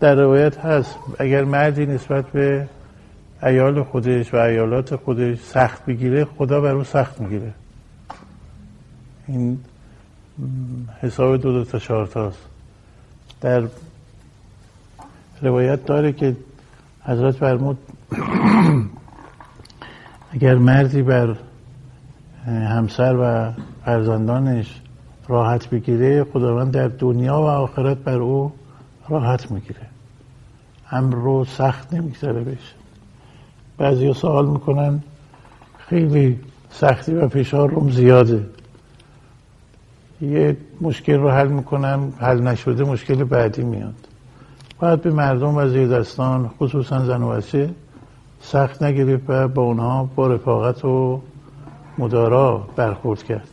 در روایت هست. اگر مردی نسبت به ایال خودش و ایالات خودش سخت بگیره خدا بر او سخت می‌گیره. این حساب دو دو تا چهار تاست. در روایت داره که حضرت فرمود اگر مردی بر همسر و فرزندانش راحت بگیره خداوند در دنیا و آخرت بر او راحت می‌گیره. امر رو سخت نمیگذره بهش. بعضی سوال می‌کنن خیلی سختی و فشار روم زیاده. یه مشکل رو حل می‌کنم حل نشده مشکل بعدی میاد. باید به مردم و زیردستان خصوصا زن و بچه سخت نگرفت و با اونها با رفاقت و مدارا برخورد کرد.